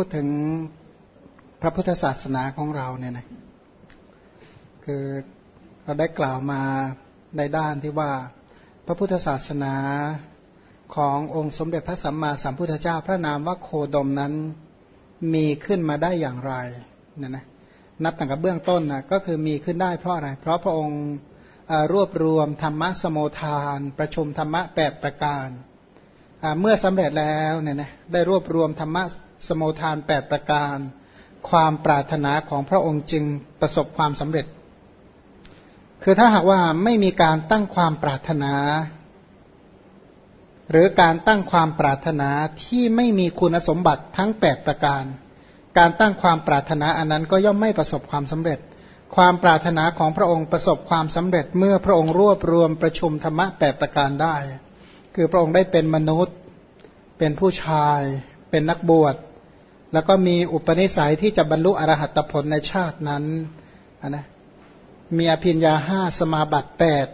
พูดถึงพระพุทธศาสนาของเราเนี่ยนะคือเราได้กล่าวมาในด้านที่ว่าพระพุทธศาสนาขององค์สมเด็จพระสัมมาสัมพุทธเจ้า พระนามว่าโคดมนั้นมีขึ้นมาได้อย่างไรเนี่ยนะนับตั้งแต่เบื้องต้นนะก็คือมีขึ้นได้เพราะอะไร เพราะพระองค์รวบรวมธรรมะสมโมทาน ประชุมธรรมะแปดประการ เมื่อสำเร็จแล้วเนี่ยนะได้รวบรวมธรรมะ สมโมทานแปดประการ ความปรารถนาของพระองค์จึงประสบความสำเร็จ คือถ้าหากว่าไม่มีการตั้งความปรารถนา หรือการตั้งความปรารถนาที่ไม่มีคุณสมบัติทั้งแปดประการ การตั้งความปรารถนาอันนั้นก็ย่อมไม่ประสบความสำเร็จความปรารถนาของพระองค์ประสบความสำเร็จเมื่อพระองค์รวบรวมประชุมธรรมะแปดประการได้ คือพระองค์ได้เป็นมนุษย์ เป็นผู้ชาย เป็นนักบวช แล้วก็มีอุปนิสัยที่จะบรรลุอรหัตผลในชาตินั้นนะมีอภิญญาห้าสมาบัติแปด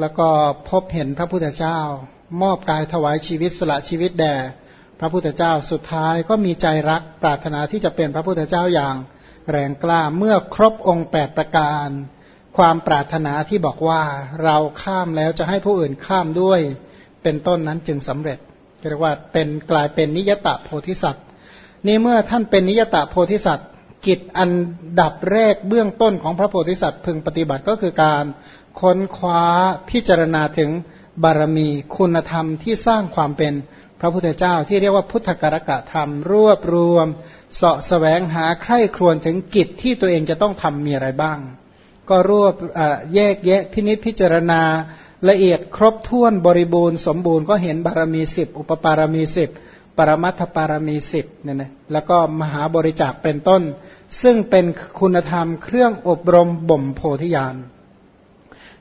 แล้วก็พบเห็นพระพุทธเจ้า มอบกายถวายชีวิตสละชีวิตแด่พระพุทธเจ้าสุดท้ายก็มีใจรักปรารถนาที่จะเป็นพระพุทธเจ้าอย่างแรงกล้าเมื่อครบองค์แปดประการ ความปรารถนาที่บอกว่าเราข้ามแล้วจะให้ผู้อื่นข้ามด้วย เป็นต้นนั้นจึงสำเร็จ เรียกว่าเป็นกลายเป็นนิยตะโพธิสัตว์ นี่เมื่อท่านเป็นนิยตะโพธิสัตว์กิจอันดับแรกเบื้องต้นของพระโพธิสัตว์พึงปฏิบัติก็คือการค้นคว้าพิจารณาถึงบารมีคุณธรรมที่สร้างความเป็นพระพุทธเจ้าที่เรียกว่าพุทธกรกะธรรม รวบรวมเสาะแสวงหาใคร่ครวญถึงกิจที่ตัวเองจะต้องทำมีอะไรบ้าง ก็รวบแยกแยะพินิจพิจารณา ละเอียดครบถ้วนบริบูรณ์สมบูรณ์ก็เห็นบารมีสิบอุปปารมีสิบปรมัตถปารมีสิบเนี่ยนะแล้วก็มหาบริจาคเป็นต้น ซึ่งเป็นคุณธรรมเครื่องอบรมบ่มโพธิญาณ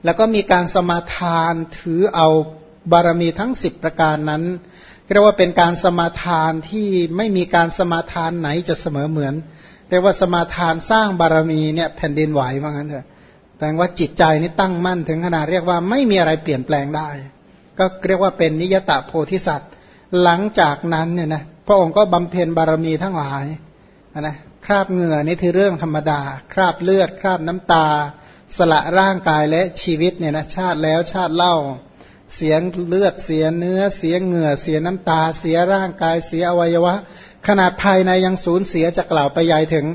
แล้วก็มีการสมาทานถือเอาบารมีทั้งสิบประการนั้นเรียกว่าเป็นการสมาทานที่ไม่มีการสมาทานไหนจะเสมอเหมือน เรียกว่าสมาทานสร้างบารมีเนี่ยแผ่นดินไหวว่างั้นเถอะ แปลว่าจิตใจนี่ตั้งมั่นถึงขนาดเรียกว่าไม่มีอะไรเปลี่ยนแปลงได้ ก็เรียกว่าเป็นนิยตะโพธิสัตว์ หลังจากนั้นเนี่ยนะพระองค์ก็บำเพ็ญบารมีทั้งหลายนะคราบเหงื่อนี่คือเรื่องธรรมดา คราบเลือด คราบน้ำตา สละร่างกายและชีวิตเนี่ยนะชาติแล้วชาติเล่า เสียงเลือดเสียเนื้อเสียเหงื่อ เสียน้ำตา เสียร่างกายเสียอวัยวะ ขนาดภายในยังสูญเสียจะกล่าวไปยายถึง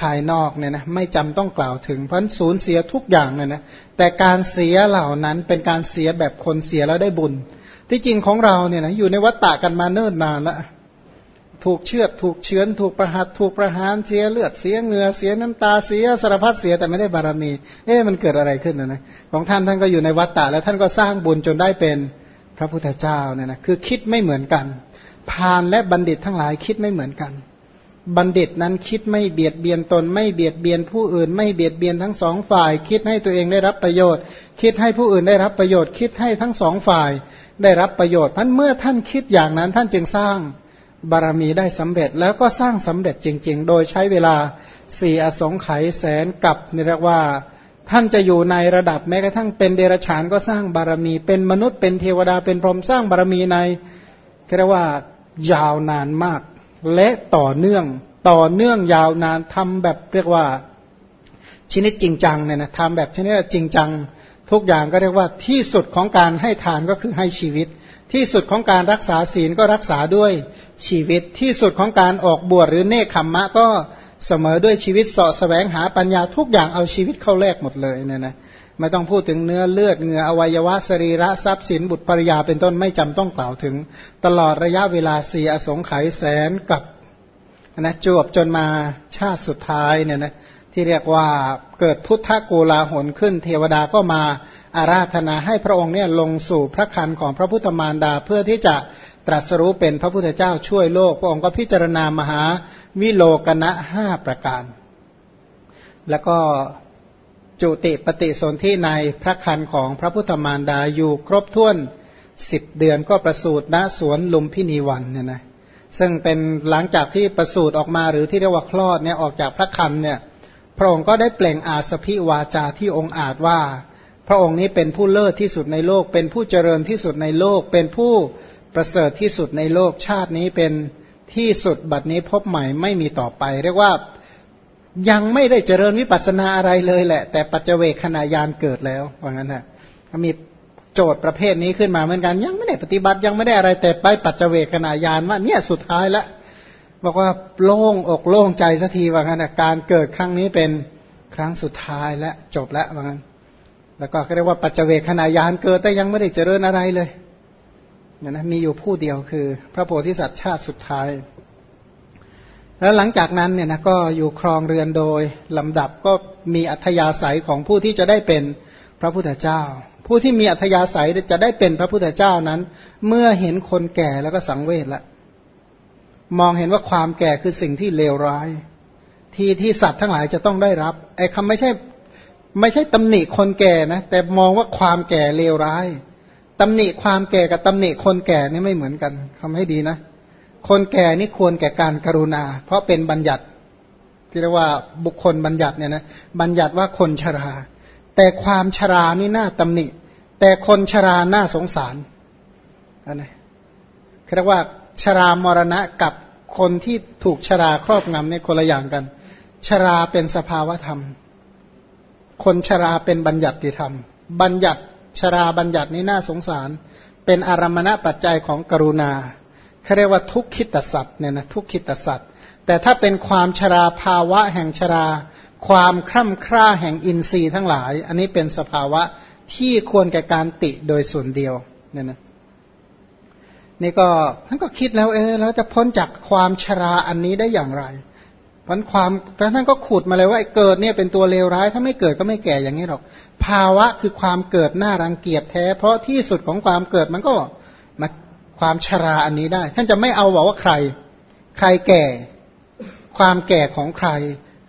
ภายนอกเนี่ยนะไม่จำต้องกล่าวถึงเพราะสูญเสียทุกอย่างเนี่ยนะแต่การเสียเหล่านั้นเป็นการเสียแบบคนเสียแล้วได้บุญ ที่จริงของเราเนี่ยนะอยู่ในวัฏฏะกันมาเนิ่นนานล้วถูกเชือดถูกเชื้อนถูกประหัตถูกประหารเสียเลือดเสียเหงื่อเสียน้ำตาเสียสารพัดเสียแต่ไม่ได้บารมี เอ๊ะมันเกิดอะไรขึ้นนะนะของท่านท่านก็อยู่ในวัฏฏะแล้วท่านก็สร้างบุญจนได้เป็นพระพุทธเจ้าเนี่ยนะคือคิดไม่เหมือนกันพานและบัณฑิตทั้งหลายคิดไม่เหมือนกัน บัณฑิตนั้นคิดไม่เบียดเบียนตน ไม่เบียดเบียนผู้อื่น ไม่เบียดเบียนทั้งสองฝ่าย คิดให้ตัวเองได้รับประโยชน์ คิดให้ผู้อื่นได้รับประโยชน์ คิดให้ทั้งสองฝ่าย ได้รับประโยชน์พันเมื่อท่านคิดอย่างนั้นท่านจึงสร้างบารมีได้สำเร็จแล้วก็สร้างสำเร็จจริง ๆ โดยใช้เวลาสี่อสงไขยแสนกับนี่เรียกว่า ท่านจะอยู่ในระดับแม้กระทั่งเป็นเดรัจฉานก็สร้างบารมี เป็นมนุษย์เป็นเทวดาเป็นพรหมสร้างบารมีในเรียกว่ายาวนานมาก และต่อเนื่อง ต่อเนื่องยาวนานทำแบบเรียกว่าชนิดจริงจังเนี่ยนะทำแบบชนิดจริงจัง ทุกอย่างก็เรียกว่าที่สุดของการให้ทานก็คือให้ชีวิต ที่สุดของการรักษาศีลก็รักษาด้วยชีวิตที่สุดของการออกบวชหรือเนคขมมะก็เสมอด้วยชีวิตสาะแสวงหาปัญญาทุกอย่างเอาชีวิตเข้าแลกหมดเลยเนี่ยนะ ไม่ต้องพูดถึงเนื้อเลือดเหงื่ออวัยวะสรีระทรัพย์สินบุตรภรยาเป็นต้นไม่จำต้องกล่าวถึง ตลอดระยะเวลาสี่อสงไขยแสนกับนะจวบจนมาชาติสุดท้ายเนี่ยนะที่เรียกว่าเกิดพุทธกูลาหนขึ้น เทวดาก็มาอาราธนาให้พระองค์เนี่ยลงสู่พระคันของพระพุทธมารดา เพื่อที่จะตรัสรู้เป็นพระพุทธเจ้าช่วยโลก พระองค์ก็พิจารณามหาวิโลกนะห้าประการ แล้วก็ จุติปฏิสนธิในพระคันของพระพุทธมารดาอยู่ครบถ้วนสิบเดือนก็ประสูติณสวนลุมพินีวันเนี่ยนะซึ่งเป็นหลังจากที่ประสูติออกมาหรือที่เรียกว่าคลอดเนี่ยออกจากพระคันเนี่ยพระองค์ก็ได้เปล่งอาสพิวาจาที่องค์อาจว่า พระองค์นี้เป็นผู้เลิศที่สุดในโลก เป็นผู้เจริญที่สุดในโลก เป็นผู้ประเสริฐที่สุดในโลกชาตินี้เป็นที่สุดบัดนี้พบใหม่ไม่มีต่อไป เรียกว่า ยังไม่ได้เจริญวิปัสสนาอะไรเลยแหละ แต่ปัจเจเวขณะยานเกิดแล้วว่างั้นนะมีโจทย์ประเภทนี้ขึ้นมาเหมือนกัน ยังไม่ได้ปฏิบัติยังไม่ได้อะไรแต่ไปปัจเจเวขณะยานว่าเนี่ยสุดท้ายแล้วบอกว่าโล่งอกโล่งใจสักทีว่างั้นนะการเกิดครั้งนี้เป็นครั้งสุดท้ายและจบแล้วว่างั้น แล้วก็เรียกว่าปัจเจเวขณะยานเกิดแต่ยังไม่ได้เจริญอะไรเลยนะนะมีอยู่ผู้เดียวคือ พระโพธิสัตว์ชาติสุดท้าย แล้วหลังจากนั้นเนี่ยนะก็อยู่ครองเรือนโดยลำดับก็มีอัธยาศัยของผู้ที่จะได้เป็นพระพุทธเจ้า ผู้ที่มีอัธยาศัยจะได้เป็นพระพุทธเจ้านั้น เมื่อเห็นคนแก่แล้วก็สังเวชละ มองเห็นว่าความแก่คือสิ่งที่เลวร้าย ที่ที่สัตว์ทั้งหลายจะต้องได้รับไอ้คำไม่ใช่ไม่ใช่ตำหนิคนแก่นะแต่มองว่าความแก่เลวร้ายตำหนิความแก่กับตำหนิคนแก่นี่ไม่เหมือนกันทำให้ดีนะ คนแก่นี่ควรแก่การกรุณา เพราะเป็นบัญญัติที่เรียกว่าบุคคลบัญญัติเนี่ยนะบัญญัติว่าคนชรา แต่ความชรานี่น่าตำหนิ แต่คนชราน่าสงสารอันนี้เรียกว่าชรามรณะกับคนที่ถูกชราครอบงำในคนละอย่างกัน ชราเป็นสภาวธรรม คนชราเป็นบัญญัติธรรม บัญญัติชราบัญญัตินี้น่าสงสาร เป็นอารมณปัจจัยของกรุณา เขาเรียกว่าทุกขิตสัตว์เนี่ยนะทุกขิตสัตว์แต่ถ้าเป็นความชราภาวะแห่งชรา ความคร่ำคร่าแห่งอินทรีย์ทั้งหลาย อันนี้เป็นสภาวะที่ควรแก่การติโดยส่วนเดียวเนี่ยนะนี่ก็ท่านก็คิดแล้วเออแล้วจะพ้นจากความชราอันนี้ได้อย่างไรพันความท่านก็ขุดมาเลยว่าเกิดเนี่ยเป็นตัวเลวร้าย ถ้าไม่เกิดก็ไม่แก่อย่างนี้หรอก ภาวะคือความเกิดหน้ารังเกียจแท้ เพราะที่สุดของความเกิดมันก็ ความชราอันนี้ได้ ท่านจะไม่เอาบอกว่าใคร ใครแก่ ความแก่ของใคร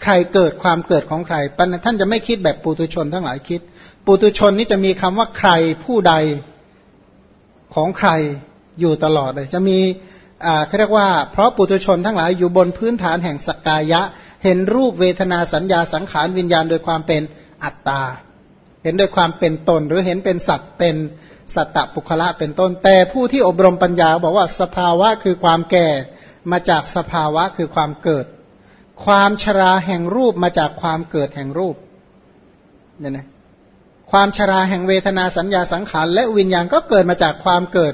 ใครเกิดความเกิดของใครปัญท่านจะไม่คิดแบบปุตุชนทั้งหลายคิด ปุตุชนนี่จะมีคำว่าใครผู้ใดของใครอยู่ตลอดเลย จะมีเขาเรียกว่า เพราะปุถุชนทั้งหลายอยู่บนพื้นฐานแห่งสกกายะ เห็นรูปเวทนาสัญญาสังขารวิญญาณโดยความเป็นอัตตา เห็นโดยความเป็นตนหรือเห็นเป็นสัตว์เป็น สัตตปุคละเป็นต้น แต่ผู้ที่อบรมปัญญาบอกว่าสภาวะคือความแก่มาจากสภาวะคือความเกิด ความชราแห่งรูปมาจากความเกิดแห่งรูปเนี่ยนะความชราแห่งเวทนาสัญญาสังขาร และวิญญาณก็เกิดมาจากความเกิด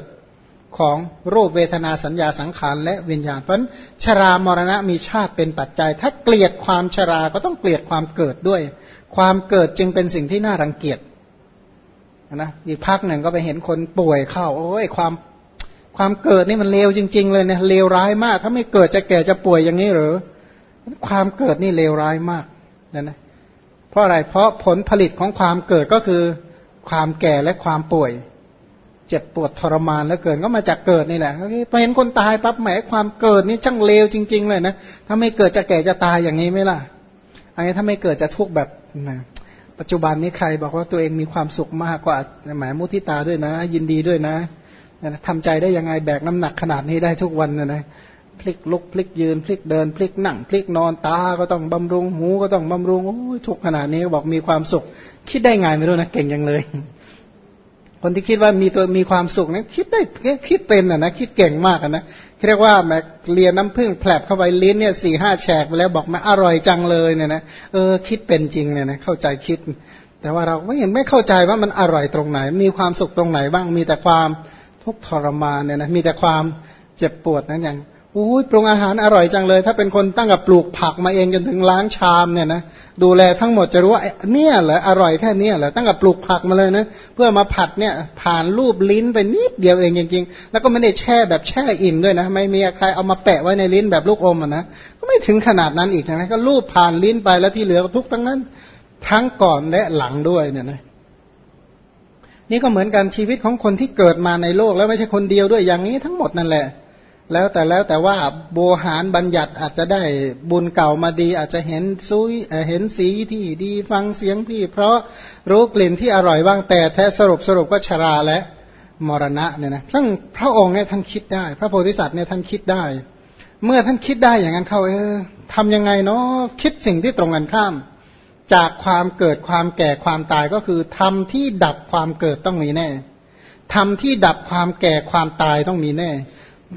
ของรูปเวทนาสัญญาสังขารและวิญญาณเพราะชรามรณะมีชาติเป็นปัจจัย ถ้าเกลียดความชราก็ต้องเกลียดความเกิดด้วย ความเกิดจึงเป็นสิ่งที่น่ารังเกียจ นะอีกพักหนึ่งก็ไปเห็นคนป่วยเข้า โอ้ยความความเกิดนี่มันเลวจริง ๆ เลยเนี่ยเลวร้ายมาก ถ้าไม่เกิดจะแก่จะป่วยอย่างนี้หรือความเกิดนี่เลวร้ายมากนะนะเพราะอะไรเพราะผลผลิตของความเกิดก็คือความแก่และความป่วย เจ็บปวดทรมานแล้วเกินก็มาจากเกิดนี่แหละพอเห็นคนตายปั๊บแหมความเกิดนี่ช่างเลวจริง ๆ เลยนะถ้าไม่เกิดจะแก่จะตายอย่างนี้ไหมล่ะอันนี้ถ้าไม่เกิดจะทุกข์แบบนะ ปัจจุบันนี้ใครบอกว่าตัวเองมีความสุขมากกว่าแหมมุทิตาด้วยนะ ยินดีด้วยนะทำใจได้ยังไงแบกน้ำหนักขนาดนี้ได้ทุกวันนะนะพลิกลุกพลิกยืนพลิกเดิน พลิกนั่งพลิกนอนตาก็ต้องบำรุงหูก็ต้องบำรุงโอ้ยทุกขนาดนี้บอกมีความสุข คิดได้ไงไม่รู้นะเก่งยังเลย คนที่คิดว่ามีตัวมีความสุขนะคิดได้คิดเป็นอะนะคิดเก่งมากอะนะเรียกว่าแมเรียนน้ำผึ้งแผลบเข้าไปลิ้นเนี่ยสี่ห้าแฉกไปแล้วบอกมาอร่อยจังเลยเนี่ยนะเออคิดเป็นจริงเนี่ยนะเข้าใจคิด แต่ว่าเราไม่เห็นไม่เข้าใจว่ามันอร่อยตรงไหน มีความสุขตรงไหนบ้างมีแต่ความทุกข์ทรมานเนี่ยนะมีแต่ความเจ็บปวดนั่นอย่าง อุ้ยปรุงอาหารอร่อยจังเลย ถ้าเป็นคนตั้งกับปลูกผักมาเองจนถึงล้างชามเนี่ยนะดูแลทั้งหมดจะรู้ว่าเนี่ยเหรออร่อยแค่เนี้เหรอตั้งกับปลูกผักมาเลยนะเพื่อมาผัดเนี่ยผ่านรูปลิ้นไปนิดเดียวเองจริงๆ แล้วก็ไม่ได้แช่แบบแช่อิ่มด้วยนะ ไม่มีใครเอามาแปะไว้ในลิ้นแบบลูกอมอะนะก็ไม่ถึงขนาดนั้นอีกนะก็รูปผ่านลิ้นไปแล้วที่เหลือทุกทั้งนั้น ทั้งก่อนและหลังด้วยเนี่ยนะนี่ก็เหมือนกันชีวิตของคนที่เกิดมาในโลกแล้วไม่ใช่คนเดียวด้วยอย่างนี้ทั้งหมดนั่นแหละ แล้วแต่แล้วแต่ว่าโบหารบัญญัติอาจจะได้บุญเก่ามาดี อาจจะเห็นซุยเห็นสีที่ดีฟังเสียงที่ เพราะรู้กลิ่นที่อร่อยบ้างแต่แท้สรุปสรุปก็ชราและมรณะเนี่ยนะทั้งพระองค์เนี่ยท่านคิดได้ พระโพธิสัตว์เนี่ยท่านคิดได้ เมื่อท่านคิดได้อย่างนั้นเขาเออทำยังไงเนาะคิดสิ่งที่ตรงกันข้าม จากความเกิดความแก่ความตายก็คือทำที่ดับความเกิดต้องมีแน่ทำที่ดับความแก่ความตายต้องมีแน่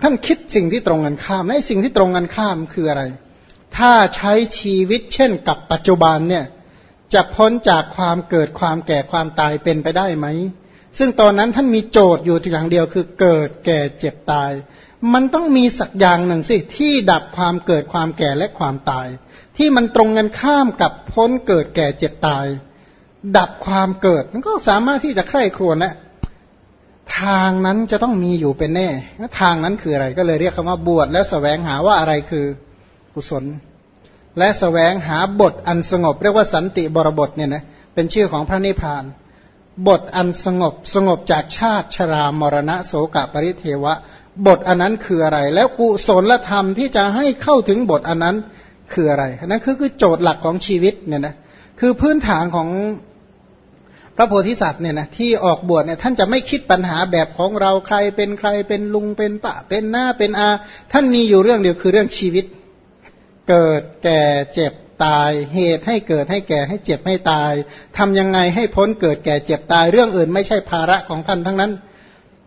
ท่านคิดสิ่งที่ตรงกันข้ามและสิ่งที่ตรงกันข้ามคืออะไร ถ้าใช้ชีวิตเช่นกับปัจจุบันเนี่ยจะพ้นจากความเกิดความแก่ความตายเป็นไปได้ไหม ซึ่งตอนนั้นท่านมีโจทย์อยู่อย่างเดียวคือเกิดแก่เจ็บตาย มันต้องมีสักอย่างหนึ่งสิที่ดับความเกิดความแก่และความตาย ที่มันตรงกันข้ามกับพ้นเกิดแก่เจ็บตาย ดับความเกิดมันก็สามารถที่จะใคร่ครวญและ ทางนั้นจะต้องมีอยู่เป็นแน่ทางนั้นคืออะไร ก็เลยเรียกคำว่าบวชแล้วสแสวงหาว่าอะไรคือกุศล และสแสวงหาบทอันสงบ เรียกว่าสันติบรบทเนี่ยนะเป็นชื่อของพระนิพพาน บทอันสงบสงบจากชาติชรามรณะโสกปริเทวะ บทอันนั้นคืออะไร แล้วกุศลธรรมที่จะให้เข้าถึงบทอันนั้นคืออะไรนั่นคือคือโจทย์หลักของชีวิตเนี่ยนะคือพื้นฐานของ พระโพธิสัตว์เนี่ยนะที่ออกบวชเนี่ยท่านจะไม่คิดปัญหาแบบของเราใครเป็นใครเป็นลุงเป็นปะเป็นหน้าเป็นอา ท่านมีอยู่เรื่องเดียวคือเรื่องชีวิต เกิดแก่เจ็บตายเหตุให้เกิดให้แก่ให้เจ็บให้ตายทำยังไงให้พ้นเกิดแก่เจ็บตายเรื่องอื่นไม่ใช่ภาระของท่านทั้งนั้น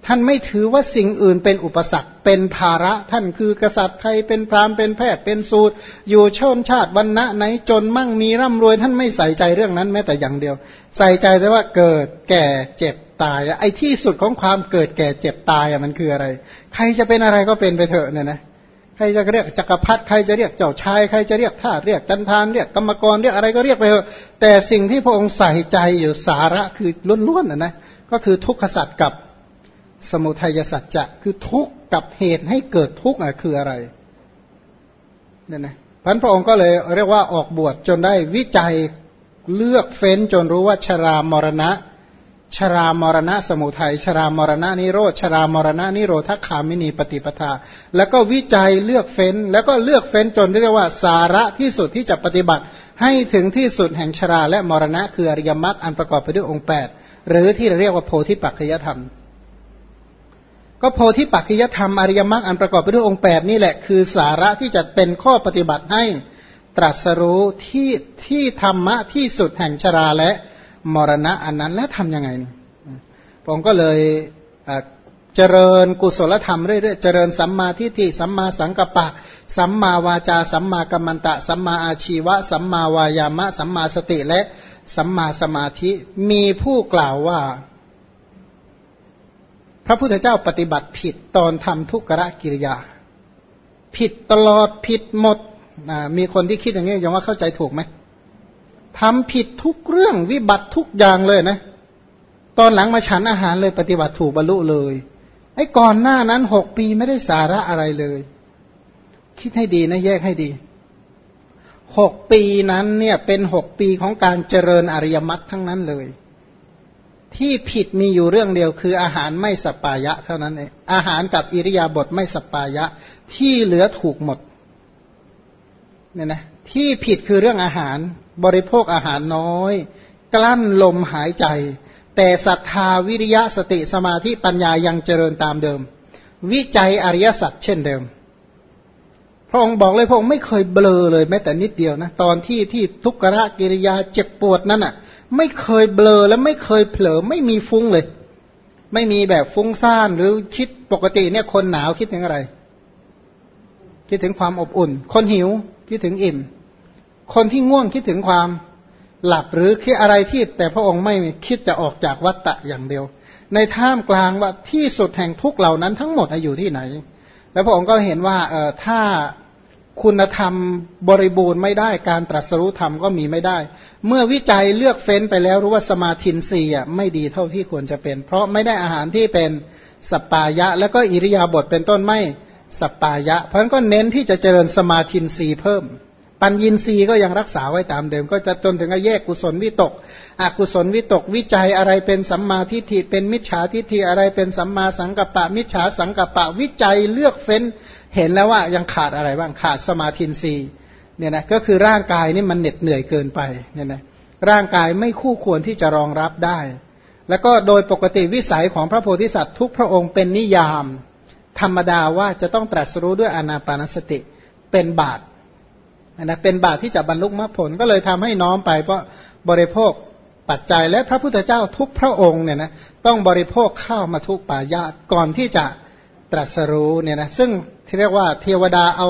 ท่านไม่ถือว่าสิ่งอื่นเป็นอุปสรรคเป็นภาระท่านคือกษัตริย์ไทยเป็นพราหมณ์เป็นแพทย์เป็นสูตร อยู่ชนชาติวันณะไหนจนมั่งมีร่ำรวย ท่านไม่ใส่ใจเรื่องนั้นแม้แต่อย่างเดียว ใส่ใจแต่ว่าเกิดแก่เจ็บตายไอ้ที่สุดของความเกิดแก่เจ็บตายอะมันคืออะไร ใครจะเป็นอะไรก็เป็นไปเถอะเนี่ยนะใครจะเรียกจักรพรรดิใครจะเรียกเจ้าชายใครจะเรียกทาสเรียกตันทานเรียกกรรมกรเรียกอะไรก็เรียกไปเถอะแต่สิ่งที่พระองค์ใส่ใจอยู่สาระคือล้วนๆนะนะก็คือทุกขสัตว์กับสมุทัยสัจจะคือทุกข์กับเหตุให้เกิดทุกข์อะคืออะไรเนี่ยนะพันพระองค์ก็เลยเรียกว่าออกบวชจนได้วิจัย เลือกเฟ้นจนรู้ว่าชรามรณะ ชรามรณะสมุทัย ชรามรณะนิโรธ ชรามรณะนิโรธคามินีปฏิปทา แล้วก็วิจัยเลือกเฟ้น แล้วก็เลือกเฟ้นจนเรียกว่าสาระที่สุดที่จะปฏิบัติ ให้ถึงที่สุดแห่งชราและมรณะคืออริยมรรคอันประกอบไปด้วยองค์แปดหรือที่เรียกว่าโพธิปัจจยธรรม ก็โพธิปัจจยธรรมอริยมรรคอันประกอบไปด้วยองค์แปดนี่แหละคือสาระที่จะเป็นข้อปฏิบัติให้ ตรัสรู้ที่ที่ธรรมะที่สุดแห่งชราและมรณะอันนั้นและทำยังไงผมก็เลยเจริญกุศลธรรมเรื่อยๆ เจริญสัมมาทิฏฐิสัมมาสังกัปปะ สัมมาวาจา สัมมากัมมันตะ สัมมาอาชีวะ สัมมาวายามะ สัมมาสติและสัมมาสมาธิมีผู้กล่าวว่า พระพุทธเจ้าปฏิบัติผิดตอนทำทุกขะกิริยา ผิดตลอดผิดหมด มีคนที่คิดอย่างนี้ยังว่าเข้าใจถูกไหมทำผิดทุกเรื่องวิบัติทุกอย่างเลยนะ ตอนหลังมาฉันอาหารเลยปฏิบัติถูกบรรลุเลย ไอ้ก่อนหน้านั้นหกปีไม่ได้สาระอะไรเลย คิดให้ดีนะแยกให้ดีหกปีนั้นเนี่ยเป็นหกปีของการเจริญอริยมรรคทั้งนั้นเลย ที่ผิดมีอยู่เรื่องเดียวคืออาหารไม่สปายะเท่านั้นเองอาหารกับอิริยาบถไม่สปายะ ที่เหลือถูกหมด เนี่ยนะที่ผิดคือเรื่องอาหารบริโภคอาหารน้อย กลั้นลมหายใจ แต่ศรัทธาวิริยะสติสมาธิปัญญายังเจริญตามเดิม วิจัยอริยสัจเช่นเดิม พระองค์บอกเลยพระองค์ไม่เคยเบลอเลยแม้แต่นิดเดียวนะตอนที่ที่ทุกขะกิริยาเจ็บปวดนั่นอะ ไม่เคยเบลอและไม่เคยเผลอไม่มีฟุ้งเลย ไม่มีแบบฟุ้งซ่านหรือคิดปกติเนี่ยคนหนาวคิดถึงอะไร คิดถึงความอบอุ่น คนหิวคิดถึงอิ่ม คนที่ง่วงคิดถึงความหลับหรือคิดอะไรที่แต่พระองค์ไม่คิดจะออกจากวัฏฏะอย่างเดียว ในท่ามกลางว่าที่สุดแห่งทุกเหล่านั้นทั้งหมดอยู่ที่ไหน แล้วพระองค์ก็เห็นว่าเออถ้าคุณธรรมบริบูรณ์ไม่ได้การตรัสรู้ธรรมก็มีไม่ได้ เมื่อวิจัยเลือกเฟ้นไปแล้วรู้ว่าสมาธินสีอะไม่ดีเท่าที่ควรจะเป็น เพราะไม่ได้อาหารที่เป็นสปายะ แล้วก็อิริยาบถเป็นต้นไม่ สปายะ เพราะฉะนั้นก็เน้นที่จะเจริญสมาธินสีเพิ่ม ปัญญินรีก็ยังรักษาไว้ตามเดิม ก็จะจนถึงแยกกุศลวิตก อกุศลวิตกวิจัยอะไรเป็นสัมมาทิฏฐิเป็นมิจฉาทิฏฐิอะไรเป็นสัมมาสังกัปปะ มิจฉาสังกัปปะวิจัยเลือกเฟ้นเห็นแล้วว่ายังขาดอะไรบ้างขาดสมาธินีเนี่ยนะก็คือร่างกายนี่มันเหน็ดเหนื่อยเกินไปเนี่ยนะร่างกายไม่คู่ควรที่จะรองรับได้ แล้วก็โดยปกติวิสัยของพระโพธิสัตว์ทุกพระองค์เป็นนิยาม ธรรมดาว่าจะต้องตรัสรู้ด้วยอนาปานสติเป็นบาตนะเป็นบาตที่จะบรรลุมรรคผลก็เลยทำให้น้อมไป เพราะบริโภคปัจจัยและพระพุทธเจ้าทุกพระองค์เนี่ยนะต้องบริโภคข้าวมาทุกปายาตก่อนที่จะตรัสรู้เนี่ยนะซึ่งที่เรียกว่าเทวดาเอา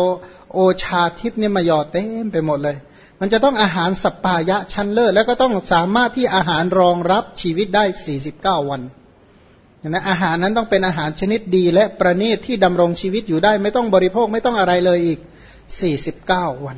โอชาทิพย์เนี่ยมาหยอดเต็มไปหมดเลย มันจะต้องอาหารสัปปายะชั้นเลิศแล้วก็ต้องสามารถที่อาหารรองรับชีวิตได้ 49 วัน นะอาหารนั้นต้องเป็นอาหารชนิดดี และประณีตที่ดำรงชีวิตอยู่ได้ ไม่ต้องบริโภคไม่ต้องอะไรเลยอีก 49 วัน